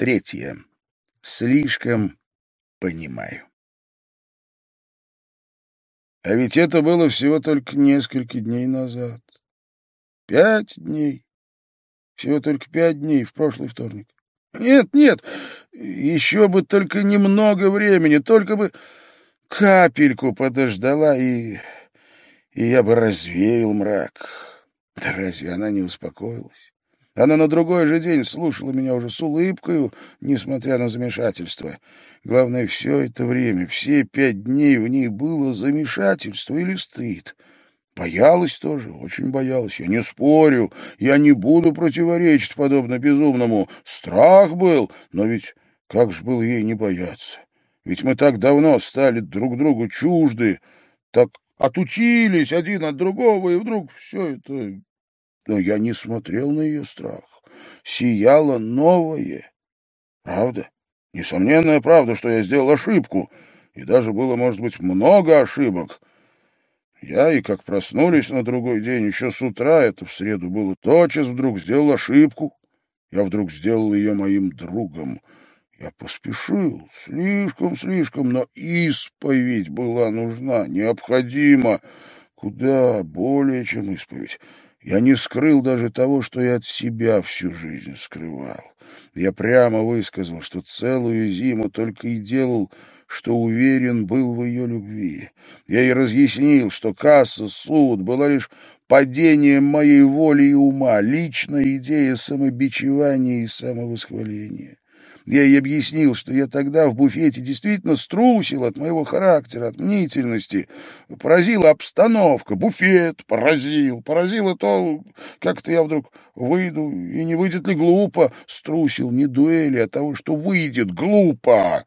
Третье. Слишком понимаю. А ведь это было всего только несколько дней назад. Пять дней. Всего только пять дней в прошлый вторник. Нет, нет, еще бы только немного времени, только бы капельку подождала, и, и я бы развеял мрак. Да разве она не успокоилась? Она на другой же день слушала меня уже с улыбкой, несмотря на замешательство. Главное, все это время, все пять дней в ней было замешательство или стыд. Боялась тоже, очень боялась. Я не спорю, я не буду противоречить подобно безумному. Страх был, но ведь как же было ей не бояться? Ведь мы так давно стали друг другу чужды, так отучились один от другого, и вдруг все это но я не смотрел на ее страх. Сияло новое. Правда? Несомненная правда, что я сделал ошибку. И даже было, может быть, много ошибок. Я и как проснулись на другой день, еще с утра, это в среду было, тотчас вдруг сделал ошибку. Я вдруг сделал ее моим другом. Я поспешил, слишком-слишком, но исповедь была нужна, необходима, куда более, чем исповедь. Я не скрыл даже того, что я от себя всю жизнь скрывал. Я прямо высказал, что целую зиму только и делал, что уверен был в ее любви. Я ей разъяснил, что касса, суд была лишь падением моей воли и ума, личная идея самобичевания и самовосхваления. Я ей объяснил, что я тогда в буфете действительно струсил от моего характера, от мнительности. Поразила обстановка, буфет поразил. Поразило то, как-то я вдруг выйду, и не выйдет ли глупо. Струсил не дуэли, а того, что выйдет глупо.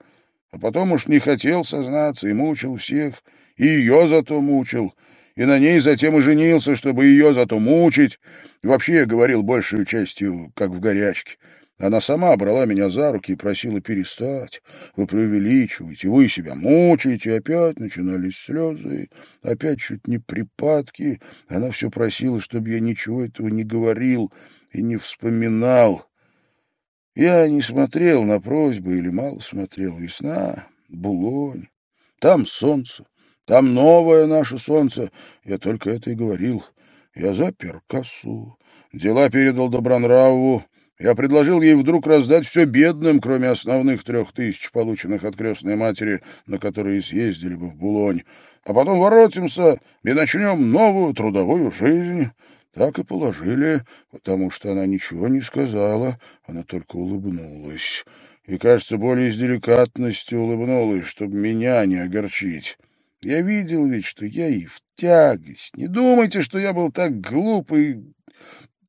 А потом уж не хотел сознаться и мучил всех, и ее зато мучил и на ней затем и женился, чтобы ее зато мучить. Вообще я говорил большую частью, как в горячке. Она сама брала меня за руки и просила перестать. Вы преувеличиваете, вы себя мучаете. Опять начинались слезы, опять чуть не припадки. Она все просила, чтобы я ничего этого не говорил и не вспоминал. Я не смотрел на просьбы или мало смотрел. Весна, Булонь, там солнце, там новое наше солнце. Я только это и говорил. Я запер кассу, дела передал Добронраву, я предложил ей вдруг раздать все бедным, кроме основных трех тысяч, полученных от крестной матери, на которые съездили бы в Булонь. А потом воротимся и начнем новую трудовую жизнь. Так и положили, потому что она ничего не сказала, она только улыбнулась. И, кажется, более из деликатности улыбнулась, чтобы меня не огорчить. Я видел ведь, что я и в тягость. Не думайте, что я был так глупый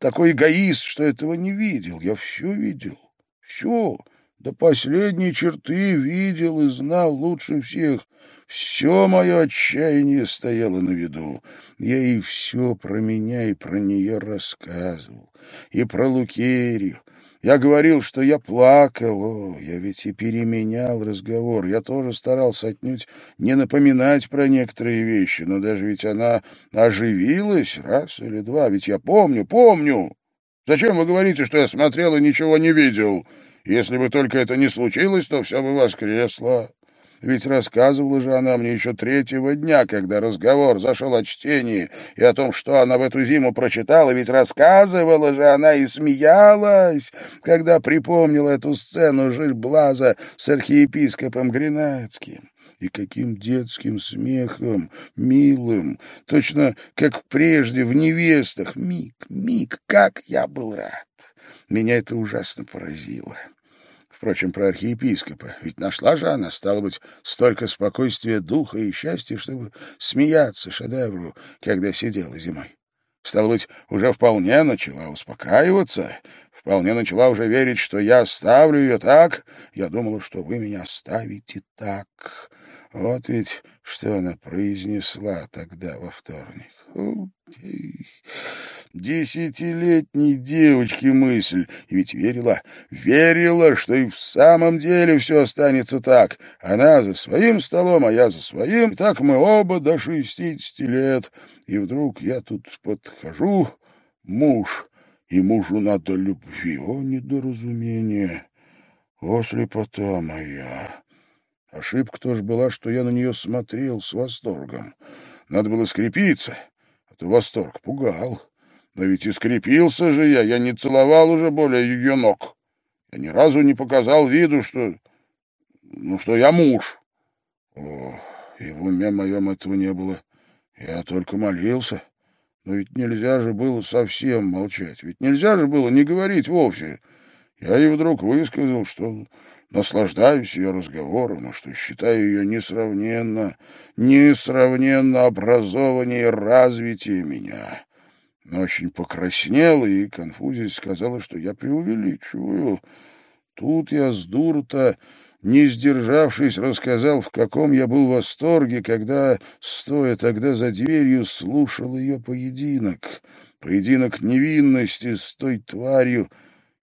такой эгоист, что этого не видел. Я все видел, все, до последней черты видел и знал лучше всех. Все мое отчаяние стояло на виду. Я и все про меня и про нее рассказывал, и про Лукерию, я говорил, что я плакал, о, я ведь и переменял разговор. Я тоже старался отнюдь не напоминать про некоторые вещи, но даже ведь она оживилась раз или два, ведь я помню, помню. Зачем вы говорите, что я смотрел и ничего не видел? Если бы только это не случилось, то все бы воскресло. Ведь рассказывала же она мне еще третьего дня, когда разговор зашел о чтении и о том, что она в эту зиму прочитала, ведь рассказывала же она и смеялась, когда припомнила эту сцену Жильблаза с архиепископом Гренадским. И каким детским смехом, милым, точно как прежде в невестах. Миг, миг, как я был рад! Меня это ужасно поразило. Впрочем, про архиепископа. Ведь нашла же она, стало быть, столько спокойствия духа и счастья, чтобы смеяться шедевру, когда сидела зимой. Стало быть, уже вполне начала успокаиваться, вполне начала уже верить, что я оставлю ее так. Я думала, что вы меня оставите так. Вот ведь что она произнесла тогда во вторник. Десятилетней девочки мысль, и ведь верила, верила, что и в самом деле все останется так. Она за своим столом, а я за своим, так мы оба до шестидесяти лет. И вдруг я тут подхожу, муж, и мужу надо любви. О, недоразумение! О, слепота моя! Ошибка тоже была, что я на нее смотрел с восторгом. Надо было скрепиться, а то восторг пугал. Но ведь и скрепился же я, я не целовал уже более ее ног. Я ни разу не показал виду, что... ну, что я муж. О, и в уме моем этого не было. Я только молился. Но ведь нельзя же было совсем молчать. Ведь нельзя же было не говорить вовсе. Я ей вдруг высказал, что наслаждаюсь ее разговором, а что считаю ее несравненно, несравненно образованнее и развитие меня. Но очень покраснела и, конфузясь, сказала, что я преувеличиваю. Тут я с дуру-то не сдержавшись, рассказал, в каком я был восторге, когда, стоя тогда за дверью, слушал ее поединок, поединок невинности с той тварью,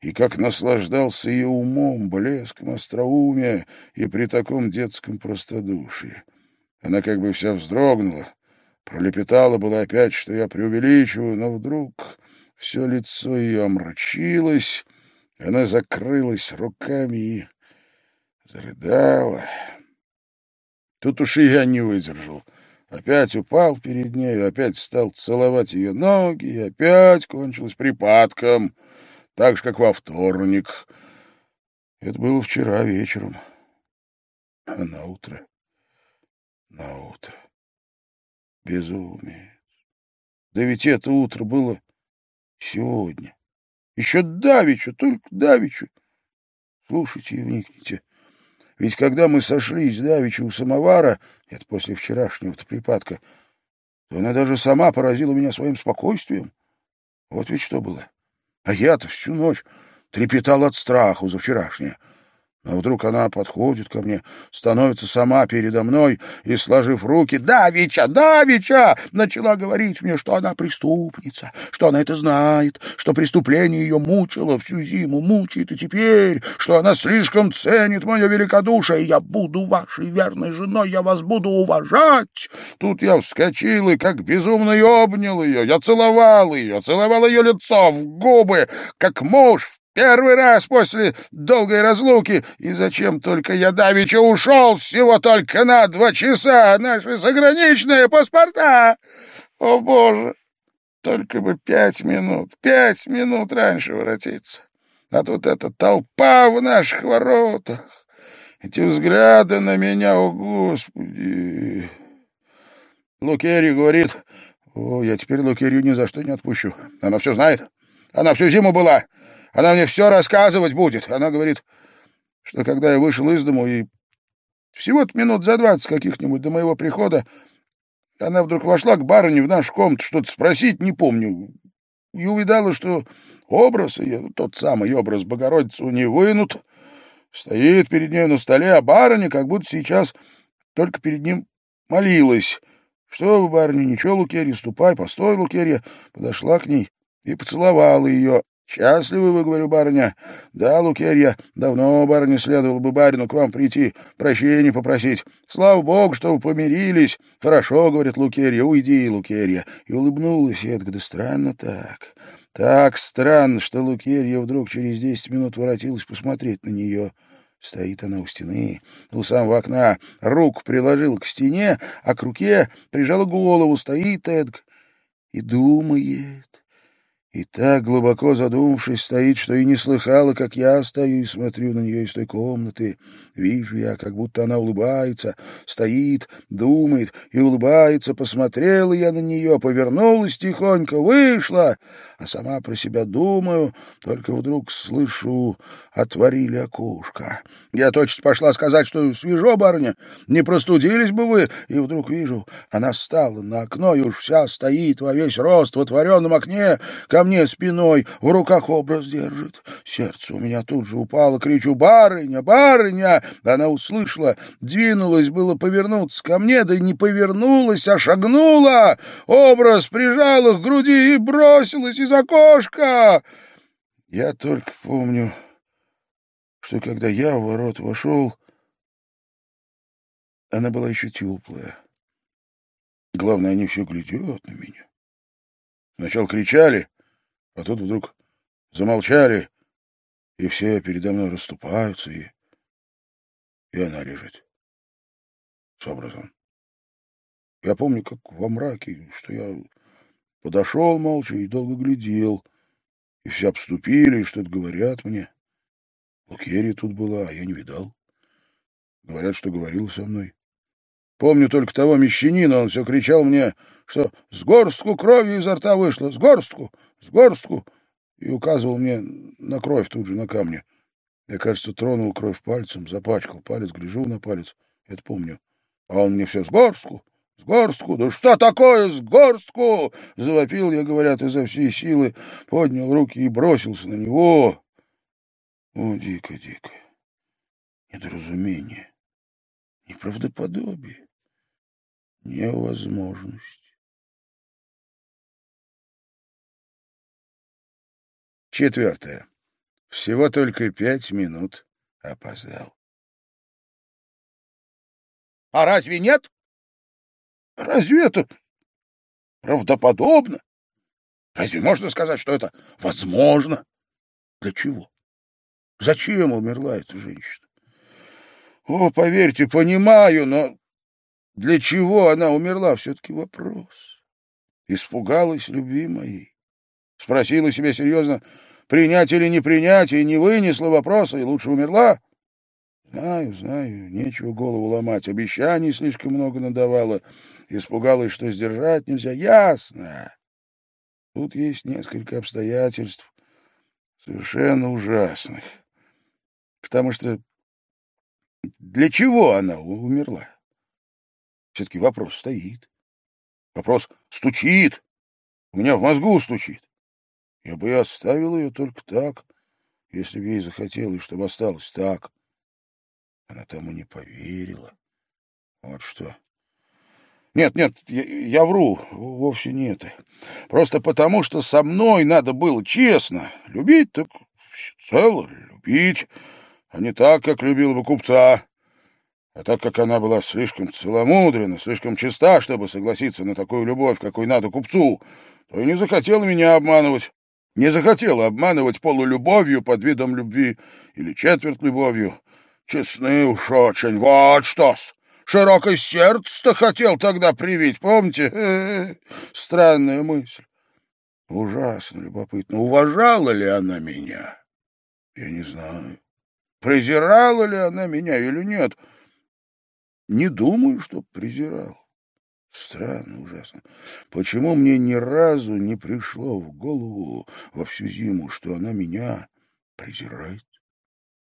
и как наслаждался ее умом, блеском остроумия и при таком детском простодушии. Она как бы вся вздрогнула, пролепетала было опять, что я преувеличиваю, но вдруг все лицо ее омрачилось, она закрылась руками и Зарыдала. Тут уж и я не выдержал. Опять упал перед ней, опять стал целовать ее ноги, и опять кончилось припадком, так же, как во вторник. Это было вчера вечером. А на утро, на утро. Безумие. Да ведь это утро было сегодня. Еще давеча, только давеча. Слушайте и вникните. Ведь когда мы сошлись давеча у самовара, это после вчерашнего-то припадка, то она даже сама поразила меня своим спокойствием. Вот ведь что было. А я-то всю ночь трепетал от страха за вчерашнее. А вдруг она подходит ко мне, становится сама передо мной и, сложив руки, «Давича, Давича!» начала говорить мне, что она преступница, что она это знает, что преступление ее мучило всю зиму, мучает и теперь, что она слишком ценит мое великодушие, я буду вашей верной женой, я вас буду уважать. Тут я вскочил и как безумный обнял ее, я целовал ее, целовал ее лицо в губы, как муж в Первый раз после долгой разлуки, и зачем только я давеча ушел всего только на два часа, наши заграничные паспорта! О, Боже! Только бы пять минут, пять минут раньше воротиться. А тут эта толпа в наших воротах, эти взгляды на меня, о, Господи! Лукерий говорит, о, я теперь Лукерию ни за что не отпущу. Она все знает. Она всю зиму была. Она мне все рассказывать будет. Она говорит, что когда я вышел из дому и всего-то минут за двадцать каких-нибудь до моего прихода, она вдруг вошла к барыне в нашу комнату что-то спросить, не помню, и увидала, что образ ее, тот самый образ Богородицы у нее вынут, стоит перед ней на столе, а барыня как будто сейчас только перед ним молилась. «Что вы, барыня, ничего, Лукерья, ступай, постой, Лукерья!» Подошла к ней и поцеловала ее, «Счастливы вы, — говорю, барыня. Да, Лукерья, давно, барыня, следовало бы барину к вам прийти, прощения попросить. Слава богу, что вы помирились. Хорошо, — говорит Лукерья, — уйди, Лукерья». И улыбнулась я, да странно так. Так странно, что Лукерья вдруг через десять минут воротилась посмотреть на нее. Стоит она у стены, у самого окна, руку приложила к стене, а к руке прижала голову, стоит Эдг и думает. И так, глубоко задумавшись, стоит, что и не слыхала, как я стою и смотрю на нее из той комнаты. Вижу я, как будто она улыбается, стоит, думает и улыбается. Посмотрела я на нее, повернулась тихонько, вышла, а сама про себя думаю, только вдруг слышу, отворили окошко. Я точно пошла сказать, что свежо, барыня, не простудились бы вы, и вдруг вижу, она стала на окно и уж вся стоит во весь рост в отворенном окне, ко мне спиной, в руках образ держит. Сердце у меня тут же упало, кричу «Барыня! Барыня!» Она услышала, двинулась было повернуться ко мне, да не повернулась, а шагнула. Образ прижал их к груди и бросилась из окошка. Я только помню, что когда я в ворот вошел, она была еще теплая. Главное, они все глядят на меня. Сначала кричали, а тут вдруг замолчали и все передо мной расступаются, и... и она лежит. С образом. Я помню, как во мраке, что я подошел молча и долго глядел, и все обступили, и что-то говорят мне. Лукерия тут была, а я не видал. Говорят, что говорил со мной. Помню только того мещанина, он все кричал мне, что с горстку крови изо рта вышло, с горстку, с горстку, и указывал мне на кровь тут же на камне. Я, кажется, тронул кровь пальцем, запачкал палец, гляжу на палец, это помню. А он мне все с горстку, с горстку, да что такое с горстку? Завопил я, говорят, изо всей силы, поднял руки и бросился на него. О, дико, дико. Недоразумение, неправдоподобие, невозможность. Четвертое. Всего только пять минут опоздал. — А разве нет? Разве это правдоподобно? Разве можно сказать, что это возможно? Для чего? Зачем умерла эта женщина? О, поверьте, понимаю, но для чего она умерла, все-таки вопрос. Испугалась любви моей. Спросила себя серьезно, принять или не принять, и не вынесла вопроса, и лучше умерла. Знаю, знаю, нечего голову ломать, обещаний слишком много надавала, испугалась, что сдержать нельзя. Ясно. Тут есть несколько обстоятельств, совершенно ужасных. Потому что для чего она умерла? Все-таки вопрос стоит. Вопрос стучит. У меня в мозгу стучит. Я бы и оставил ее только так, если бы ей захотелось, чтобы осталось так. Она тому не поверила. Вот что. Нет, нет, я, я вру, вовсе не это. Просто потому, что со мной надо было честно. Любить так цело любить а не так, как любил бы купца. А так как она была слишком целомудрена, слишком чиста, чтобы согласиться на такую любовь, какой надо купцу, то и не захотела меня обманывать. Не захотела обманывать полулюбовью под видом любви или четверть любовью. Честны уж очень, вот что-с. Широкое сердце-то хотел тогда привить, помните? Э. Странная мысль. Ужасно любопытно. Уважала ли она меня? Я не знаю. Презирала ли она меня или нет? Не думаю, что презирал. Странно, ужасно. Почему мне ни разу не пришло в голову во всю зиму, что она меня презирает?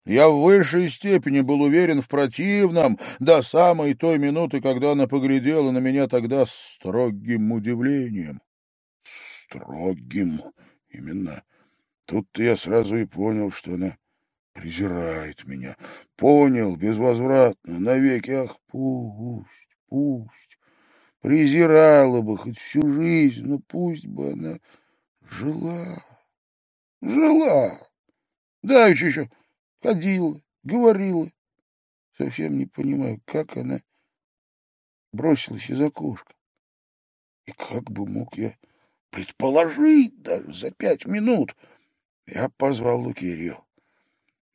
Я в высшей степени был уверен в противном до самой той минуты, когда она поглядела на меня тогда с строгим удивлением. Строгим, именно. Тут я сразу и понял, что она презирает меня. Понял, безвозвратно, навеки. Ах, пусть, пусть. Презирала бы хоть всю жизнь, но пусть бы она жила. Жила. Да, еще ходила, говорила. Совсем не понимаю, как она бросилась из окошка. И как бы мог я предположить даже за пять минут? Я позвал Лукерью.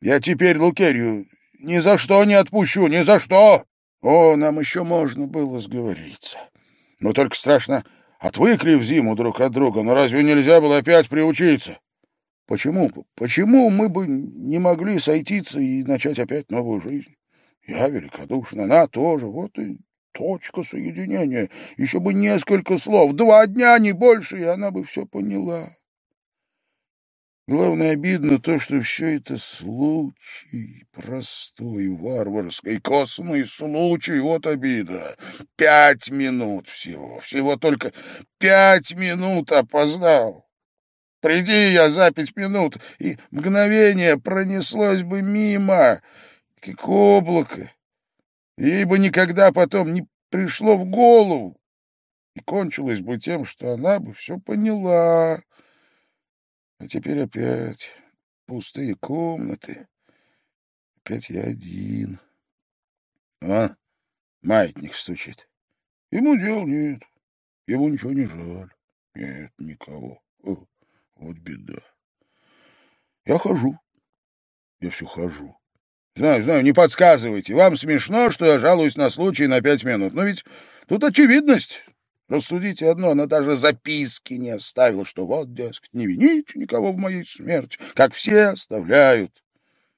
Я теперь Лукерью ни за что не отпущу, ни за что. О, нам еще можно было сговориться. Но только страшно, отвыкли в зиму друг от друга, но разве нельзя было опять приучиться? Почему? Почему мы бы не могли сойтиться и начать опять новую жизнь? Я великодушна, она тоже, вот и точка соединения. Еще бы несколько слов, два дня, не больше, и она бы все поняла. Главное, обидно то, что все это случай, простой, варварский, косный случай, вот обида. Пять минут всего, всего только пять минут опоздал. Приди я за пять минут, и мгновение пронеслось бы мимо, как облако. Ей бы никогда потом не пришло в голову, и кончилось бы тем, что она бы все поняла. А теперь опять пустые комнаты. Опять я один. А, маятник стучит. Ему дел нет. Ему ничего не жаль. Нет, никого. О, вот беда. Я хожу. Я все хожу. Знаю, знаю, не подсказывайте. Вам смешно, что я жалуюсь на случай на пять минут. Но ведь тут очевидность. Рассудите одно, она даже записки не оставила, что вот, дескать, не вините никого в моей смерти, как все оставляют.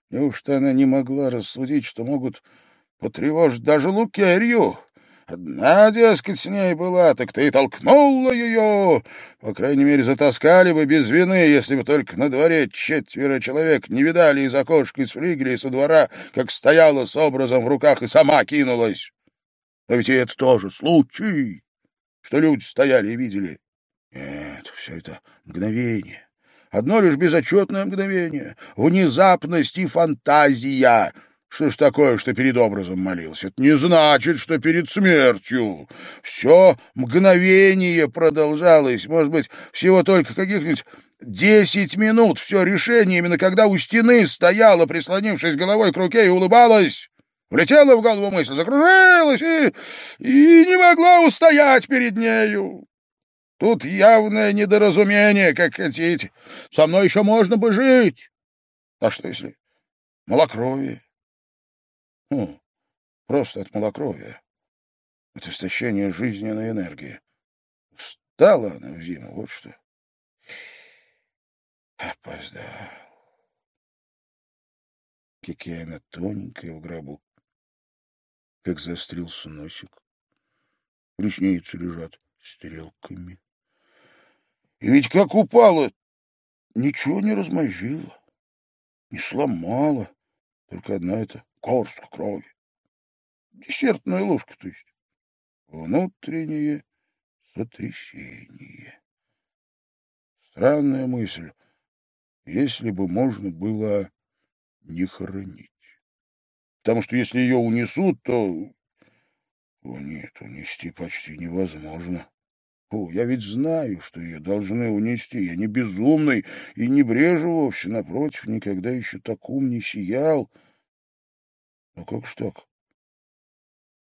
Неужто она не могла рассудить, что могут потревожить даже Лукерью? Одна, дескать, с ней была, так ты и толкнула ее. По крайней мере, затаскали бы без вины, если бы только на дворе четверо человек не видали из окошка, из флигеля и со двора, как стояла с образом в руках и сама кинулась. Но ведь и это тоже случай, что люди стояли и видели. Нет, все это мгновение. Одно лишь безотчетное мгновение, внезапность и фантазия — что ж такое, что перед образом молился? Это не значит, что перед смертью. Все мгновение продолжалось, может быть, всего только каких-нибудь десять минут. Все решение именно когда у стены стояла, прислонившись головой к руке и улыбалась. Влетела в голову мысль, закружилась и, и не могла устоять перед нею. Тут явное недоразумение, как хотите. Со мной еще можно бы жить. А что если малокровие? Ну, просто от малокровия, от истощения жизненной энергии. Стала она в зиму, вот что. Опоздал. Какая она тоненькая в гробу. Как заострился носик. Ресницы лежат стрелками. И ведь как упала, ничего не размозжила, не сломала. Только одна эта горстка крови. Десертная ложка, то есть. Внутреннее сотрясение. Странная мысль. Если бы можно было не хоронить. Потому что если ее унесут, то... О, нет, унести почти невозможно. О, я ведь знаю, что ее должны унести. Я не безумный и не брежу вовсе. Напротив, никогда еще так ум не сиял. Ну как ж так?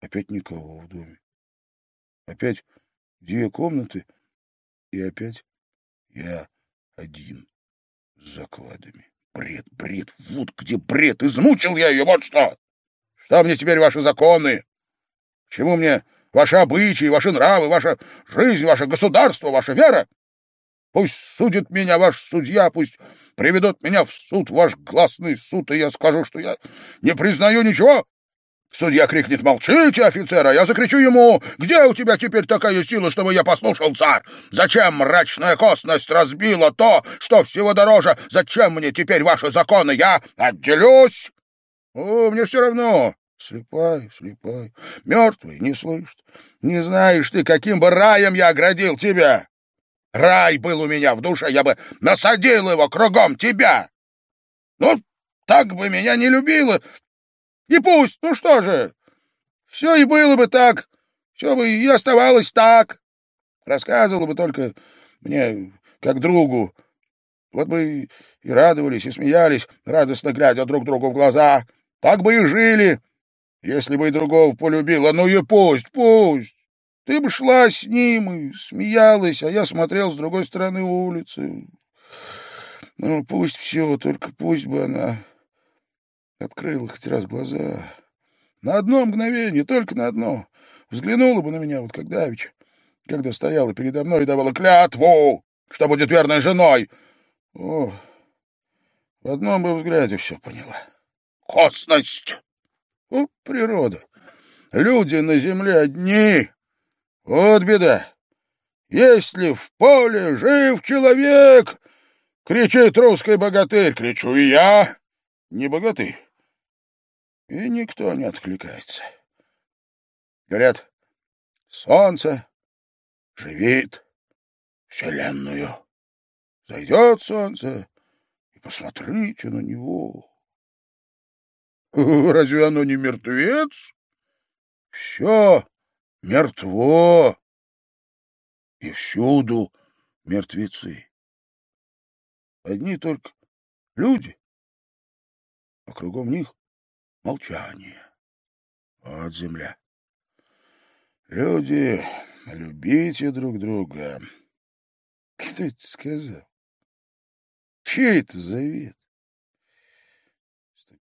Опять никого в доме. Опять две комнаты, и опять я один с закладами. Бред, бред, вот где бред! Измучил я ее, вот что! Что мне теперь ваши законы? К чему мне ваши обычаи, ваши нравы, ваша жизнь, ваше государство, ваша вера? Пусть судит меня ваш судья, пусть приведут меня в суд, ваш гласный суд, и я скажу, что я не признаю ничего. Судья крикнет «Молчите, офицера!» Я закричу ему «Где у тебя теперь такая сила, чтобы я послушался? Зачем мрачная косность разбила то, что всего дороже? Зачем мне теперь ваши законы? Я отделюсь!» «О, мне все равно!» Слепай, слепай, мертвый, не слышит. Не знаешь ты, каким бы раем я оградил тебя. Рай был у меня в душе, я бы насадил его кругом тебя. Ну, так бы меня не любила. И пусть, ну что же, все и было бы так, все бы и оставалось так. Рассказывала бы только мне, как другу. Вот бы и радовались, и смеялись, радостно глядя друг другу в глаза. Так бы и жили, если бы и другого полюбила. Ну и пусть, пусть. Ты бы шла с ним и смеялась, а я смотрел с другой стороны улицы. Ну, пусть все, только пусть бы она открыла хоть раз глаза. На одно мгновение, только на одно. Взглянула бы на меня, вот как Давича, когда стояла передо мной и давала клятву, что будет верной женой. О, в одном бы взгляде все поняла. Косность! О, природа! Люди на земле одни, вот беда. Если в поле жив человек, кричит русский богатырь, кричу и я, не богатырь. И никто не откликается. Говорят, солнце живит вселенную. Зайдет солнце, и посмотрите на него. Разве оно не мертвец? Все мертво, и всюду мертвецы. Одни только люди, а кругом них молчание. Вот земля. Люди, любите друг друга. Кто это сказал? Чей это завет?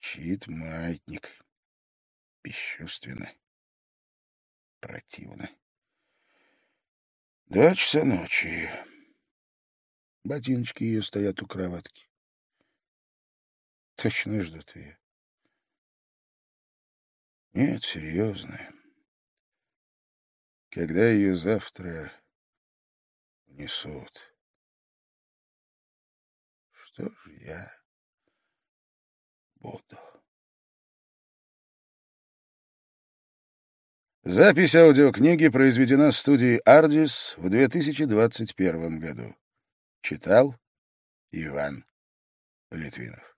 Чит маятник. Бесчувственно. Противно. Два часа ночи. Ботиночки ее стоят у кроватки. Точно ждут ее. Нет, серьезно. Когда ее завтра несут. Что же я буду? Запись аудиокниги произведена в студии «Ардис» в 2021 году. Читал Иван Литвинов.